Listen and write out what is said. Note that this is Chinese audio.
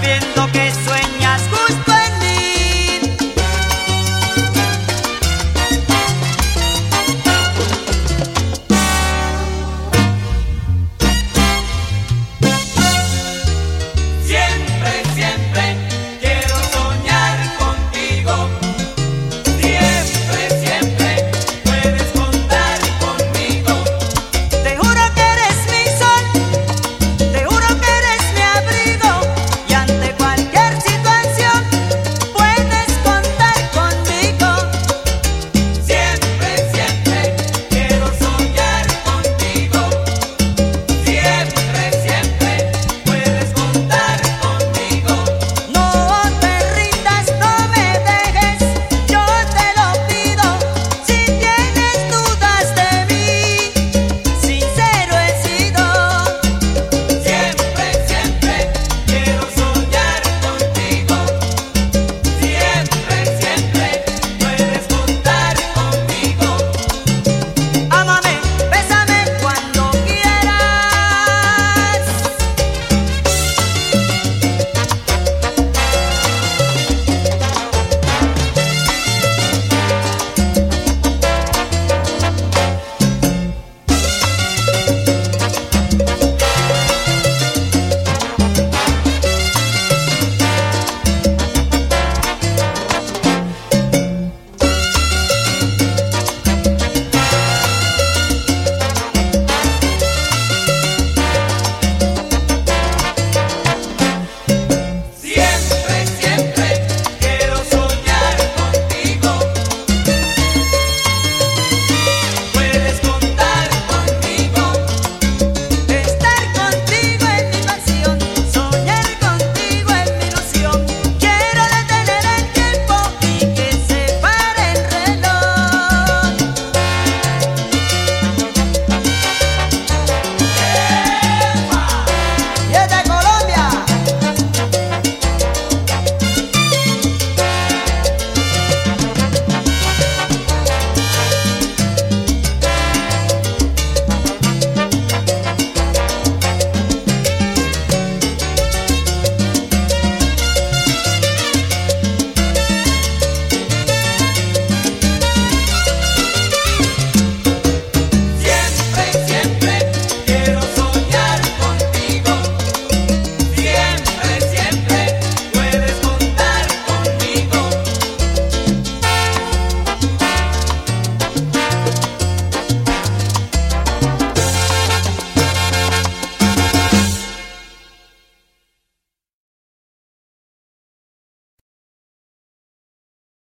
边